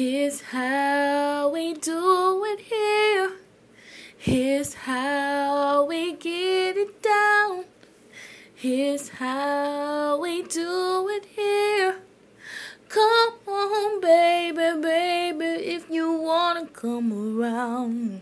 Here's how we do it here. Here's how we get it down. Here's how we do it here. Come on, baby, baby, if you wanna come around.